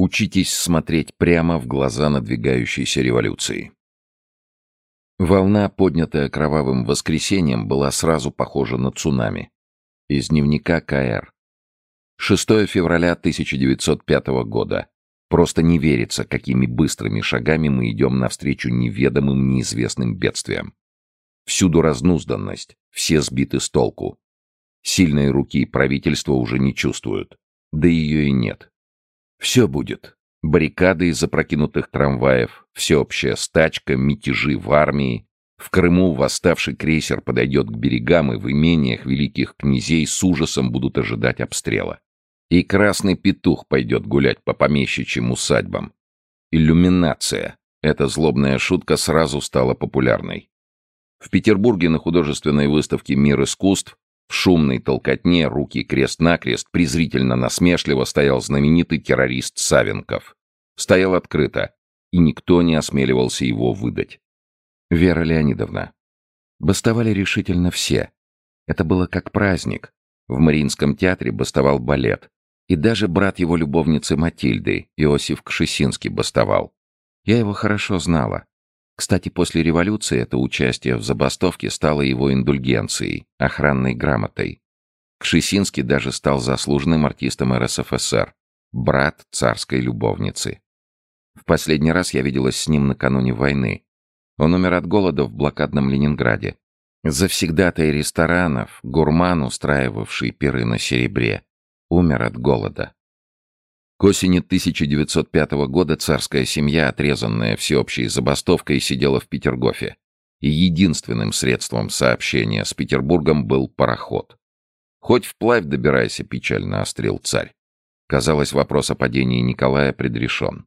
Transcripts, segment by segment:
Учитесь смотреть прямо в глаза надвигающейся революции. Волна, поднятая кровавым воскресеньем, была сразу похожа на цунами. Из дневника КР. 6 февраля 1905 года. Просто не верится, какими быстрыми шагами мы идем навстречу неведомым неизвестным бедствиям. Всюду разнузданность, все сбиты с толку. Сильные руки правительства уже не чувствуют. Да ее и нет. Все будет. Баррикады из запрокинутых трамваев, всеобщая стачка, мятежи в армии. В Крыму восставший крейсер подойдет к берегам, и в имениях великих князей с ужасом будут ожидать обстрела. И красный петух пойдет гулять по помещичьим усадьбам. Иллюминация. Эта злобная шутка сразу стала популярной. В Петербурге на художественной выставке «Мир искусств» В шумной толкотне, руки крест-накрест, презрительно насмешливо стоял знаменитый террорист Савенков. Стоял открыто, и никто не осмеливался его выдать. Вера Леонидовна. Бастовали решительно все. Это было как праздник. В Мариинском театре бастовал балет. И даже брат его любовницы Матильды, Иосиф Кшесинский, бастовал. Я его хорошо знала. Кстати, после революции это участие в забастовке стало его индульгенцией, охранной грамотой. Кшесинский даже стал заслуженным артистом РСФСР, брат царской любовницы. В последний раз я виделась с ним накануне войны. Он умер от голода в блокадном Ленинграде. Завсегдатай ресторанов, гурман, устраивавший пиры на серебре, умер от голода. К осени 1905 года царская семья, отрезанная всеобщей забастовкой, сидела в Петергофе. И единственным средством сообщения с Петербургом был пароход. «Хоть вплавь добирайся», — печально острил царь. Казалось, вопрос о падении Николая предрешен.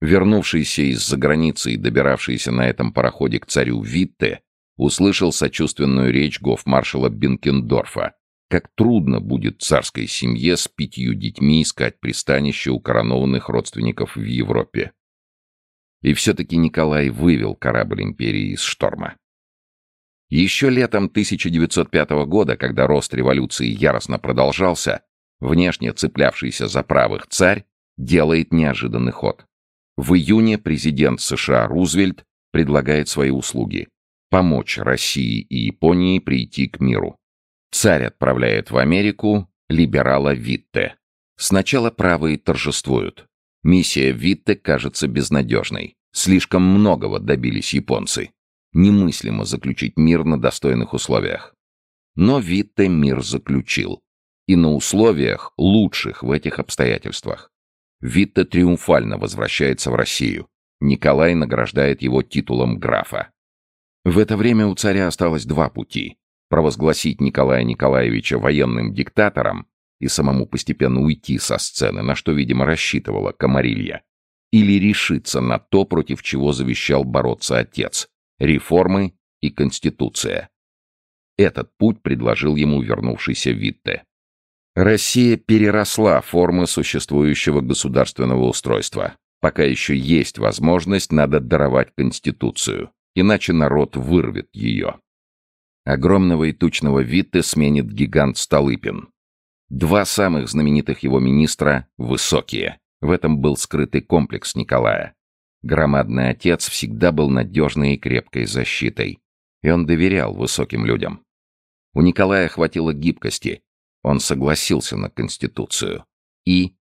Вернувшийся из-за границы и добиравшийся на этом пароходе к царю Витте услышал сочувственную речь гофмаршала Бенкендорфа, как трудно будет царской семье с пятью детьми искать пристанище у коронованных родственников в Европе. И все-таки Николай вывел корабль империи из шторма. Еще летом 1905 года, когда рост революции яростно продолжался, внешне цеплявшийся за правых царь делает неожиданный ход. В июне президент США Рузвельт предлагает свои услуги – помочь России и Японии прийти к миру. Царь отправляет в Америку либерала Витте. Сначала правые торжествуют. Миссия Витте кажется безнадежной. Слишком многого добились японцы. Немыслимо заключить мир на достойных условиях. Но Витте мир заключил. И на условиях, лучших в этих обстоятельствах. Витте триумфально возвращается в Россию. Николай награждает его титулом графа. В это время у царя осталось два пути провозгласить Николая Николаевича военным диктатором и самому постепенно уйти со сцены, на что, видимо, рассчитывала Комарилья, или решиться на то, против чего завещал бороться отец — реформы и конституция. Этот путь предложил ему вернувшийся Витте. Россия переросла формы существующего государственного устройства. Пока еще есть возможность, надо даровать Конституцию, иначе народ вырвет ее. Огромного и тучного Витте сменит гигант Столыпин. Два самых знаменитых его министра — высокие. В этом был скрытый комплекс Николая. Громадный отец всегда был надежной и крепкой защитой. И он доверял высоким людям. У Николая хватило гибкости. Он согласился на Конституцию. И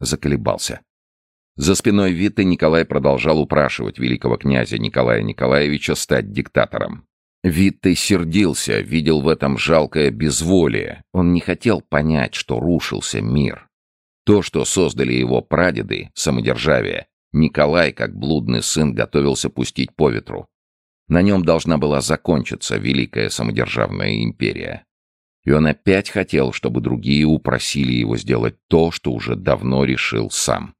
заколебался. За спиной Витте Николай продолжал упрашивать великого князя Николая Николаевича стать диктатором. Витте сердился, видел в этом жалкое безволие. Он не хотел понять, что рушился мир. То, что создали его прадеды, самодержавие, Николай, как блудный сын, готовился пустить по ветру. На нем должна была закончиться великая самодержавная империя. И он опять хотел, чтобы другие упросили его сделать то, что уже давно решил сам.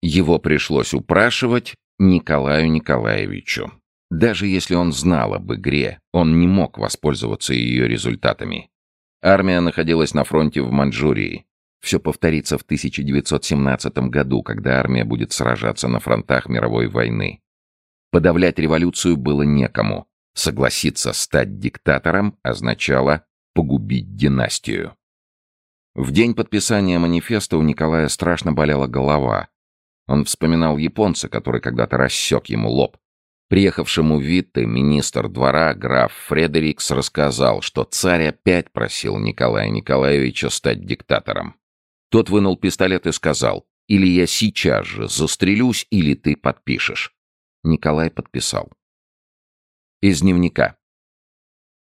Его пришлось упрашивать Николаю Николаевичу. Даже если он знал об игре, он не мог воспользоваться ее результатами. Армия находилась на фронте в Маньчжурии. Все повторится в 1917 году, когда армия будет сражаться на фронтах мировой войны. Подавлять революцию было некому. Согласиться стать диктатором означало погубить династию. В день подписания манифеста у Николая страшно болела голова. Он вспоминал японца, который когда-то рассек ему лоб. Приехавшему Витте министр двора граф Фредерикс рассказал, что царь опять просил Николая Николаевича стать диктатором. Тот вынул пистолет и сказал, «Или я сейчас же застрелюсь, или ты подпишешь». Николай подписал. Из дневника.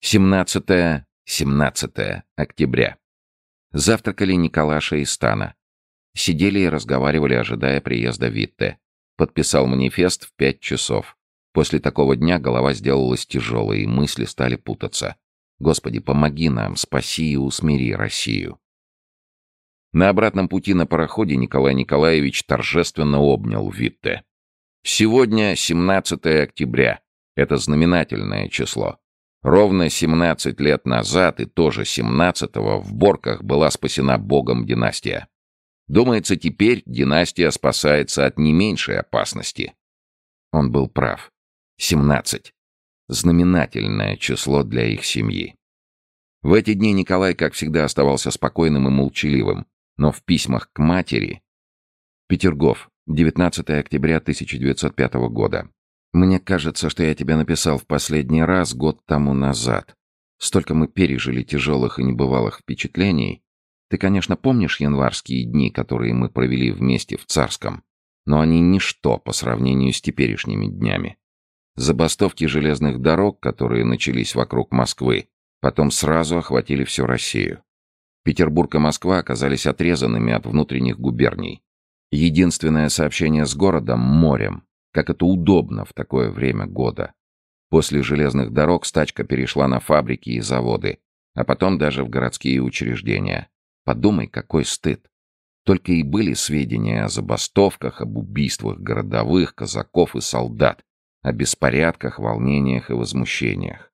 17-17 октября. Завтракали Николаша и Стана. Сидели и разговаривали, ожидая приезда Витте. Подписал манифест в пять часов. После такого дня голова сделалась тяжелой, и мысли стали путаться. Господи, помоги нам, спаси и усмири Россию. На обратном пути на пароходе Николай Николаевич торжественно обнял Витте. Сегодня 17 октября. Это знаменательное число. Ровно 17 лет назад и тоже 17-го в Борках была спасена Богом династия. Думается, теперь династия спасается от не меньшей опасности. Он был прав. 17. Знаменательное число для их семьи. В эти дни Николай, как всегда, оставался спокойным и молчаливым, но в письмах к матери... Петергоф, 19 октября 1905 года. Мне кажется, что я тебе написал в последний раз год тому назад. Столько мы пережили тяжелых и небывалых впечатлений. Ты, конечно, помнишь январские дни, которые мы провели вместе в Царском, но они ничто по сравнению с теперешними днями. Забастовки железных дорог, которые начались вокруг Москвы, потом сразу охватили всю Россию. Петербург и Москва оказались отрезанными от внутренних губерний. Единственное сообщение с городом — морем. Как это удобно в такое время года. После железных дорог стачка перешла на фабрики и заводы, а потом даже в городские учреждения. Подумай, какой стыд. Только и были сведения о забастовках, об убийствах городовых, казаков и солдат, о беспорядках, волнениях и возмущениях.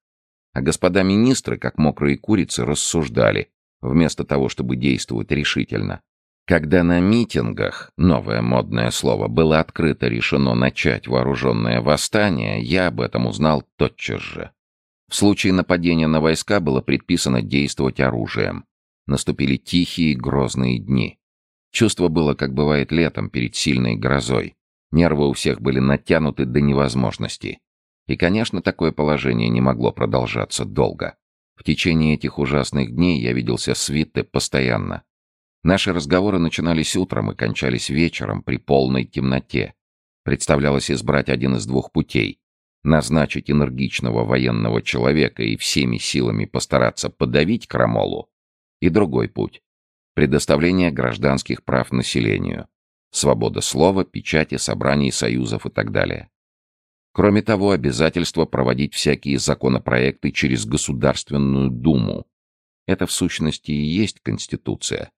А господа министры, как мокрые курицы, рассуждали, вместо того, чтобы действовать решительно. Когда на митингах, новое модное слово, было открыто решено начать вооруженное восстание, я об этом узнал тотчас же. В случае нападения на войска было предписано действовать оружием. Наступили тихие, грозные дни. Чувство было, как бывает летом перед сильной грозой. Нервы у всех были натянуты до невозможности. И, конечно, такое положение не могло продолжаться долго. В течение этих ужасных дней я виделся с Витте постоянно. Наши разговоры начинались утром и кончались вечером при полной темноте. Представлялось избрать один из двух путей. Назначить энергичного военного человека и всеми силами постараться подавить крамолу. И другой путь. Предоставление гражданских прав населению. Свобода слова, печати, собраний, союзов и так далее. Кроме того, обязательство проводить всякие законопроекты через Государственную Думу. Это в сущности и есть Конституция.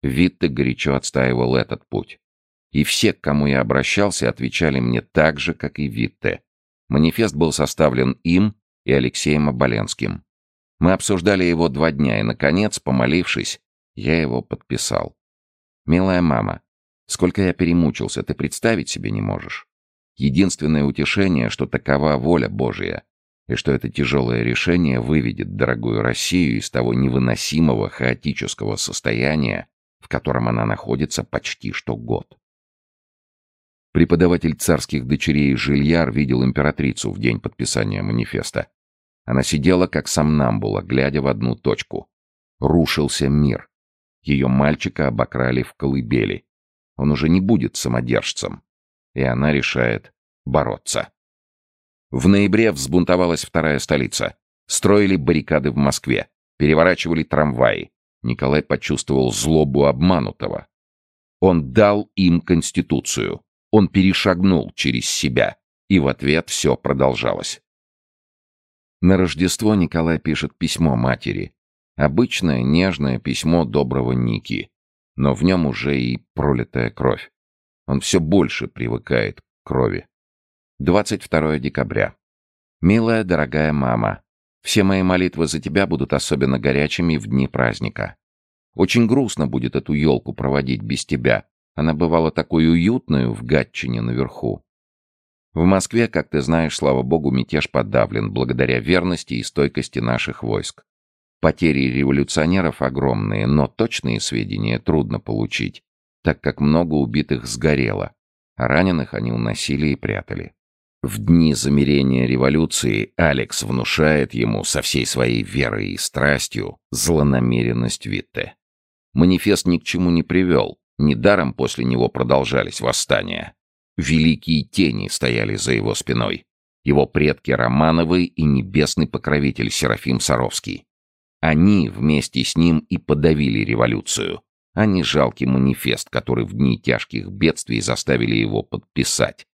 Витте горячо отстаивал этот путь. И все, к кому я обращался, отвечали мне так же, как и Витте. Манифест был составлен им и Алексеем Оболенским. Мы обсуждали его два дня, и, наконец, помолившись, я его подписал. «Милая мама, сколько я перемучился, ты представить себе не можешь. Единственное утешение, что такова воля Божия, и что это тяжелое решение выведет дорогую Россию из того невыносимого хаотического состояния, в котором она находится почти что год. Преподаватель царских дочерей Жильяр видел императрицу в день подписания манифеста. Она сидела как сомнамбула, глядя в одну точку. Рушился мир. Ее мальчика обокрали в колыбели. Он уже не будет самодержцем. И она решает бороться. В ноябре взбунтовалась вторая столица. Строили баррикады в Москве, переворачивали трамваи, Николай почувствовал злобу обманутого. Он дал им Конституцию. Он перешагнул через себя. И в ответ все продолжалось. На Рождество Николай пишет письмо матери. Обычное нежное письмо доброго Ники. Но в нем уже и пролитая кровь. Он все больше привыкает к крови. 22 декабря. «Милая, дорогая мама, все мои молитвы за тебя будут особенно горячими в дни праздника. Очень грустно будет эту елку проводить без тебя. Она бывала такой уютной в Гатчине наверху. В Москве, как ты знаешь, слава богу, мятеж подавлен благодаря верности и стойкости наших войск. Потери революционеров огромные, но точные сведения трудно получить, так как много убитых сгорело, а раненых они уносили и прятали. В дни замерения революции Алекс внушает ему со всей своей верой и страстью злонамеренность Витте. Манифест ни к чему не привел, недаром после него продолжались восстания. Великие тени стояли за его спиной. Его предки Романовы и небесный покровитель Серафим Саровский. Они вместе с ним и подавили революцию, а не жалкий манифест, который в дни тяжких бедствий заставили его подписать.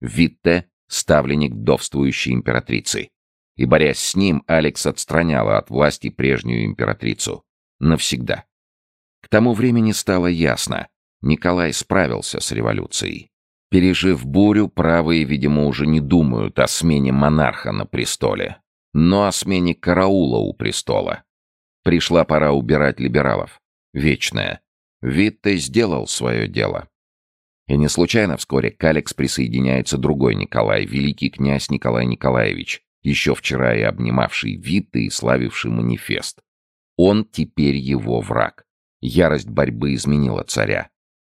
Витте — ставленник вдовствующей императрицы. И, борясь с ним, Алекс отстраняла от власти прежнюю императрицу. Навсегда. К тому времени стало ясно, Николай справился с революцией. Пережив бурю, правые, видимо, уже не думают о смене монарха на престоле но о смене караула у престола. Пришла пора убирать либералов. Вечная. Витте сделал свое дело. И не случайно вскоре к Алекс присоединяется другой Николай, великий князь Николай Николаевич, еще вчера и обнимавший Витте и славивший манифест. Он теперь его враг. Ярость борьбы изменила царя.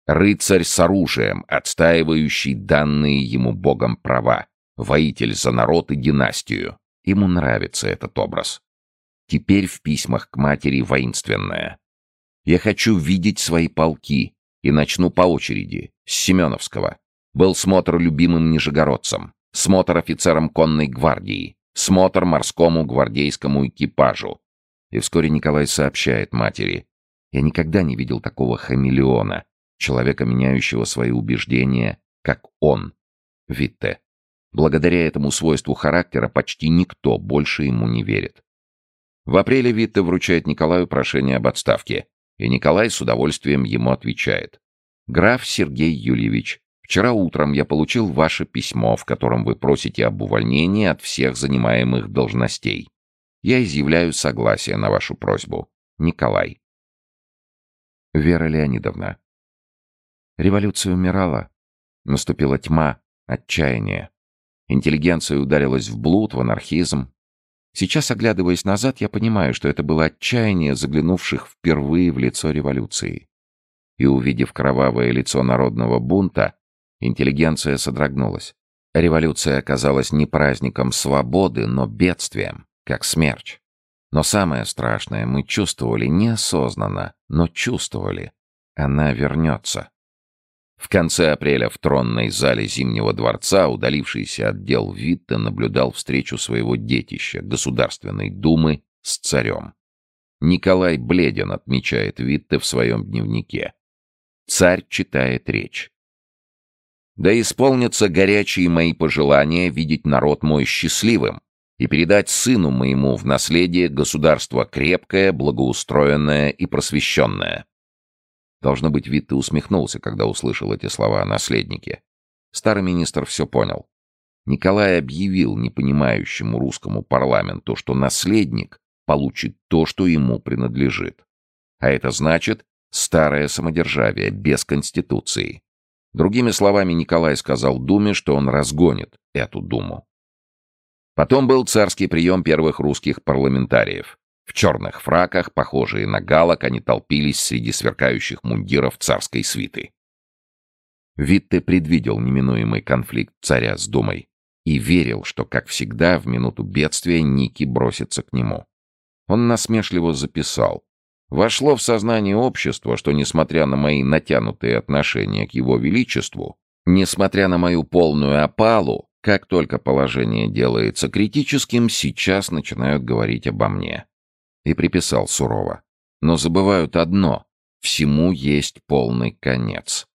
Рыцарь с оружием, отстаивающий данные ему богом права, воитель за народ и династию. Ему нравится этот образ. Теперь в письмах к матери воинственное. «Я хочу видеть свои полки, и начну по очереди, с Семеновского. Был смотр любимым нижегородцем, смотр офицером конной гвардии, смотр морскому гвардейскому экипажу». И вскоре Николай сообщает матери, «Я никогда не видел такого хамелеона, человека, меняющего свои убеждения, как он, Витте. Благодаря этому свойству характера почти никто больше ему не верит. В апреле Витте вручает Николаю прошение об отставке, и Николай с удовольствием ему отвечает. «Граф Сергей Юльевич, вчера утром я получил ваше письмо, в котором вы просите об увольнении от всех занимаемых должностей. Я изъявляю согласие на вашу просьбу. Николай». Вера Леонидовна. Революция умирала. Наступила тьма, отчаяние. Интеллигенция ударилась в блуд, в анархизм. Сейчас, оглядываясь назад, я понимаю, что это было отчаяние заглянувших впервые в лицо революции. И увидев кровавое лицо народного бунта, интеллигенция содрогнулась. Революция оказалась не праздником свободы, но бедствием, как смерч. Но самое страшное мы чувствовали неосознанно, но чувствовали. Она вернется. В конце апреля в тронной зале Зимнего дворца удалившийся отдел Витта наблюдал встречу своего детища, Государственной Думы, с царем. Николай бледен, отмечает Витте в своем дневнике. Царь читает речь. «Да исполнятся горячие мои пожелания видеть народ мой счастливым и передать сыну моему в наследие государство крепкое, благоустроенное и просвещенное. Должно быть, Витте усмехнулся, когда услышал эти слова о наследнике. Старый министр все понял. Николай объявил непонимающему русскому парламенту, что наследник получит то, что ему принадлежит. А это значит старое самодержавие без конституции. Другими словами, Николай сказал Думе, что он разгонит эту Думу. Потом был царский прием первых русских парламентариев. В черных фраках, похожие на галок, они толпились среди сверкающих мундиров царской свиты. Витте предвидел неминуемый конфликт царя с Думой и верил, что, как всегда, в минуту бедствия Ники бросится к нему. Он насмешливо записал. Вошло в сознание общества, что, несмотря на мои натянутые отношения к его величеству, несмотря на мою полную опалу, как только положение делается критическим, сейчас начинают говорить обо мне и приписал сурово. Но забывают одно — всему есть полный конец.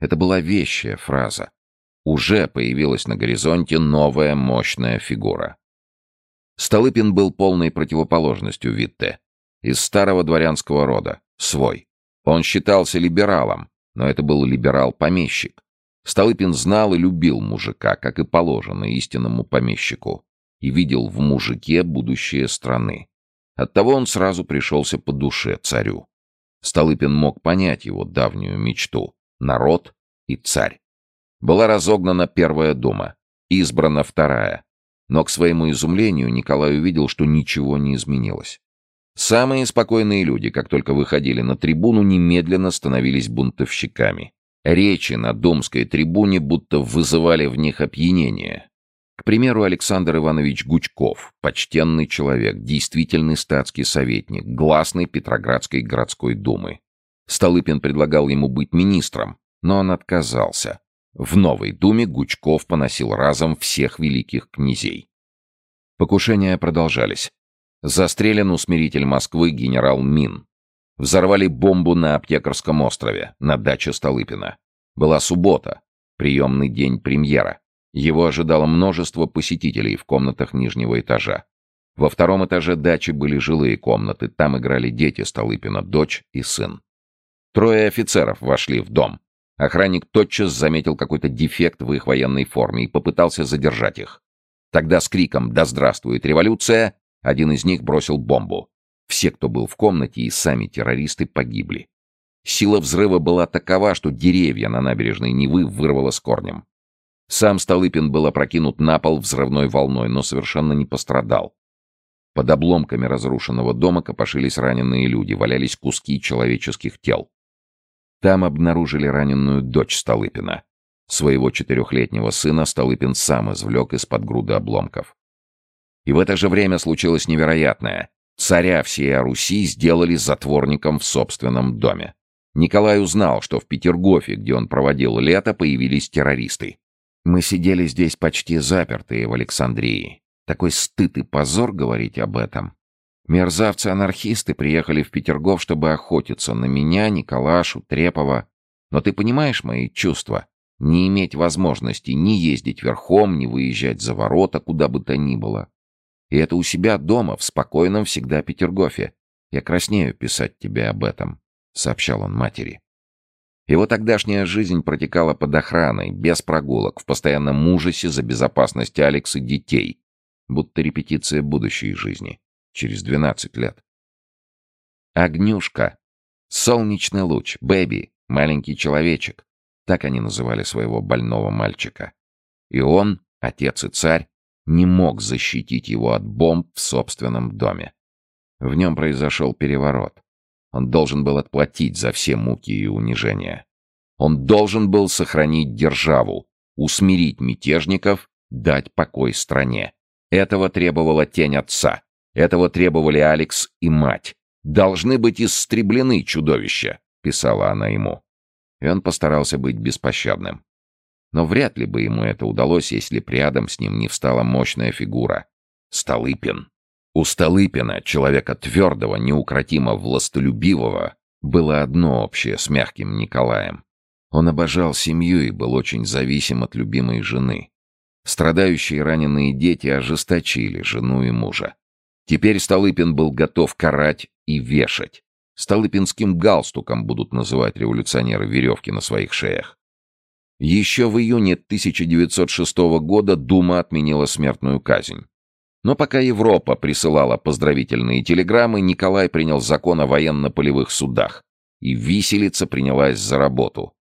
Это была вещая фраза. Уже появилась на горизонте новая мощная фигура. Столыпин был полной противоположностью Витте. Из старого дворянского рода, свой. Он считался либералом, но это был либерал-помещик. Столыпин знал и любил мужика, как и положено истинному помещику, и видел в мужике будущее страны. Оттого он сразу пришелся по душе царю. Столыпин мог понять его давнюю мечту — народ и царь. Была разогнана первая дума, избрана вторая. Но к своему изумлению Николай увидел, что ничего не изменилось. Самые спокойные люди, как только выходили на трибуну, немедленно становились бунтовщиками. Речи на Домской трибуне будто вызывали в них опьянение. К примеру, Александр Иванович Гучков, почтенный человек, действительный статский советник, гласный Петроградской городской думы. Столыпин предлагал ему быть министром, но он отказался. В новой думе Гучков поносил разом всех великих князей. Покушения продолжались. Застрелен усмиритель Москвы генерал Мин. Взорвали бомбу на Аптекарском острове, на даче Столыпина. Была суббота, приемный день премьера. Его ожидало множество посетителей в комнатах нижнего этажа. Во втором этаже дачи были жилые комнаты, там играли дети Столыпина, дочь и сын. Трое офицеров вошли в дом. Охранник тотчас заметил какой-то дефект в их военной форме и попытался задержать их. Тогда с криком «Да здравствует революция!» один из них бросил бомбу. Все, кто был в комнате, и сами террористы погибли. Сила взрыва была такова, что деревья на набережной Невы вырвало с корнем. Сам Столыпин был опрокинут на пол взрывной волной, но совершенно не пострадал. Под обломками разрушенного дома копошились раненые люди, валялись куски человеческих тел. Там обнаружили раненую дочь Столыпина. Своего четырехлетнего сына Столыпин сам извлек из-под груды обломков. И в это же время случилось невероятное. Царя всей Руси сделали затворником в собственном доме. Николай узнал, что в Петергофе, где он проводил лето, появились террористы. Мы сидели здесь почти запертые в Александрии. Такой стыд и позор говорить об этом. Мерзавцы-анархисты приехали в Петергоф, чтобы охотиться на меня, Николашу, Трепова. Но ты понимаешь мои чувства? Не иметь возможности ни ездить верхом, ни выезжать за ворота, куда бы то ни было. И это у себя дома, в спокойном всегда Петергофе. Я краснею писать тебе об этом», — сообщал он матери. Его тогдашняя жизнь протекала под охраной, без прогулок, в постоянном ужасе за безопасность Алекс и детей, будто репетиция будущей жизни, через 12 лет. Огнюшка, солнечный луч, бэби, маленький человечек, так они называли своего больного мальчика. И он, отец и царь, не мог защитить его от бомб в собственном доме. В нем произошел переворот. Он должен был отплатить за все муки и унижения. Он должен был сохранить державу, усмирить мятежников, дать покой стране. Этого требовала тень отца. Этого требовали Алекс и мать. «Должны быть истреблены чудовища», — писала она ему. И он постарался быть беспощадным. Но вряд ли бы ему это удалось, если рядом с ним не встала мощная фигура. Столыпин. У Столыпина, человека твердого, неукротимо властолюбивого, было одно общее с мягким Николаем. Он обожал семью и был очень зависим от любимой жены. Страдающие раненые дети ожесточили жену и мужа. Теперь Столыпин был готов карать и вешать. Столыпинским галстуком будут называть революционеры веревки на своих шеях. Еще в июне 1906 года Дума отменила смертную казнь. Но пока Европа присылала поздравительные телеграммы, Николай принял закон о военно-полевых судах, и виселица принялась за работу.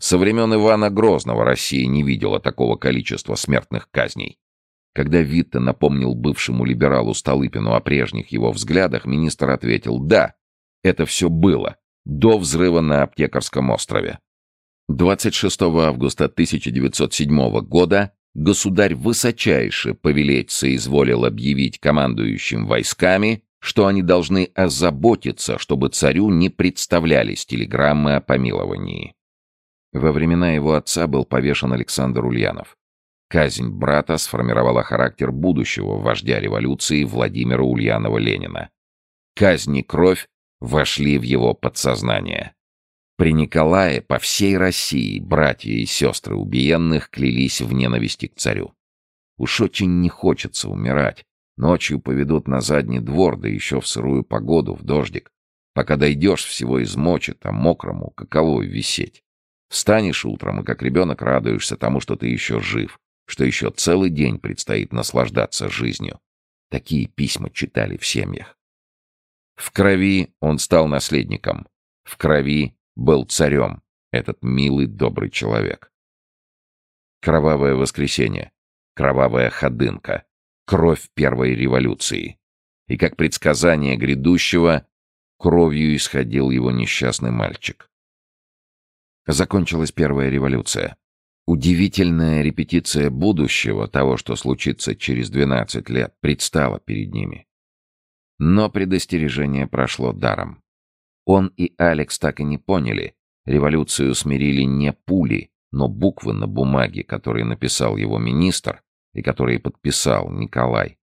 Со времен Ивана Грозного Россия не видела такого количества смертных казней. Когда Витте напомнил бывшему либералу Столыпину о прежних его взглядах, министр ответил «Да, это все было, до взрыва на Аптекарском острове. 26 августа 1907 года государь высочайше повелеть соизволил объявить командующим войсками, что они должны озаботиться, чтобы царю не представлялись телеграммы о помиловании. Во времена его отца был повешен Александр Ульянов. Казнь брата сформировала характер будущего вождя революции Владимира Ульянова-Ленина. Казнь и кровь вошли в его подсознание. При Николае по всей России братья и сестры убиенных клялись в ненависти к царю. Уж очень не хочется умирать. Ночью поведут на задний двор, да еще в сырую погоду, в дождик. Пока дойдешь, всего измочит, а мокрому каково висеть. Встанешь утром и как ребенок радуешься тому, что ты еще жив, что еще целый день предстоит наслаждаться жизнью. Такие письма читали в семьях. В крови он стал наследником. В крови был царем, этот милый, добрый человек. Кровавое воскресенье, кровавая ходынка, кровь первой революции. и как предсказание грядущего кровью исходил его несчастный мальчик. Закончилась первая революция. Удивительная репетиция будущего, того, что случится через 12 лет, предстала перед ними. Но предостережение прошло даром. Он и Алекс так и не поняли. Революцию смирили не пули, но буквы на бумаге, которые написал его министр и которые подписал Николай.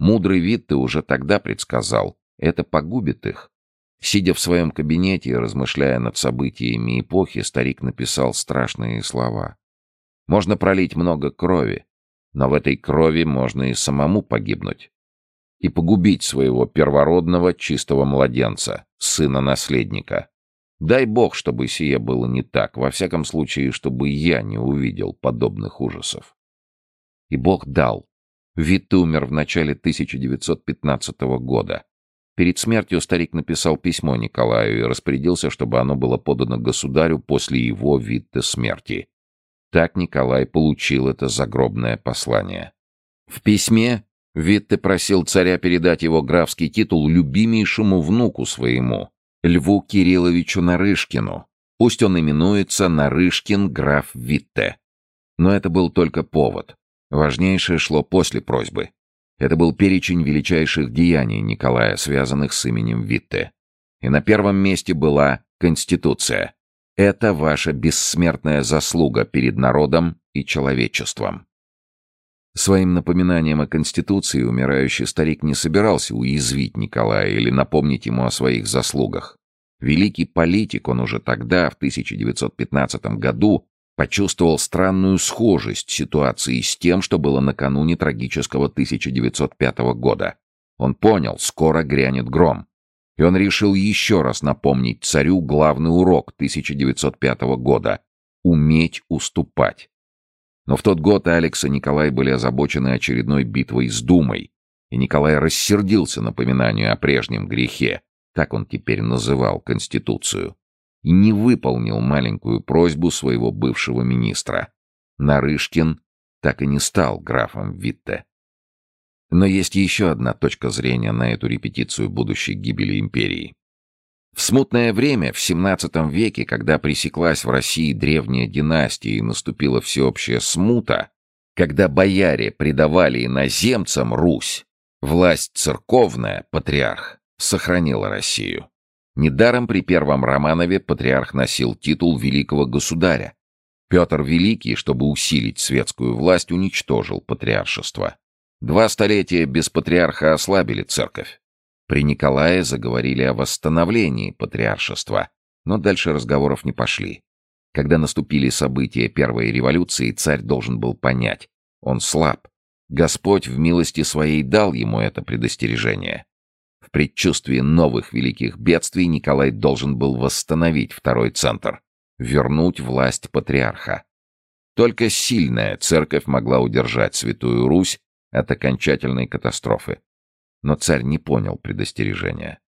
Мудрый вид ты уже тогда предсказал, это погубит их. Сидя в своем кабинете и размышляя над событиями эпохи, старик написал страшные слова. Можно пролить много крови, но в этой крови можно и самому погибнуть. И погубить своего первородного чистого младенца, сына-наследника. Дай бог, чтобы сие было не так, во всяком случае, чтобы я не увидел подобных ужасов. И бог дал. Витте умер в начале 1915 года. Перед смертью старик написал письмо Николаю и распорядился, чтобы оно было подано государю после его Витте смерти. Так Николай получил это загробное послание. В письме Витте просил царя передать его графский титул любимейшему внуку своему, Льву Кирилловичу Нарышкину. Пусть он именуется Нарышкин граф Витте. Но это был только повод. Важнейшее шло после просьбы. Это был перечень величайших деяний Николая, связанных с именем Витте. И на первом месте была Конституция. Это ваша бессмертная заслуга перед народом и человечеством. Своим напоминанием о Конституции умирающий старик не собирался уязвить Николая или напомнить ему о своих заслугах. Великий политик он уже тогда, в 1915 году, почувствовал странную схожесть ситуации с тем, что было накануне трагического 1905 года. Он понял, скоро грянет гром. И он решил еще раз напомнить царю главный урок 1905 года — уметь уступать. Но в тот год Алекс и Николай были озабочены очередной битвой с Думой, и Николай рассердился напоминанию о прежнем грехе, так он теперь называл Конституцию, и не выполнил маленькую просьбу своего бывшего министра. Нарышкин так и не стал графом Витте. Но есть еще одна точка зрения на эту репетицию будущей гибели империи. В смутное время, в XVII веке, когда пресеклась в России древняя династия и наступила всеобщая смута, когда бояре предавали иноземцам Русь, власть церковная, патриарх, сохранила Россию. Недаром при первом Романове патриарх носил титул великого государя. Петр Великий, чтобы усилить светскую власть, уничтожил патриаршество. Два столетия без патриарха ослабили церковь. При Николае заговорили о восстановлении патриаршества, но дальше разговоров не пошли. Когда наступили события Первой революции, царь должен был понять, он слаб. Господь в милости своей дал ему это предостережение. В предчувствии новых великих бедствий Николай должен был восстановить второй центр, вернуть власть патриарха. Только сильная церковь могла удержать Святую Русь от окончательной катастрофы. Но царь не понял предостережения.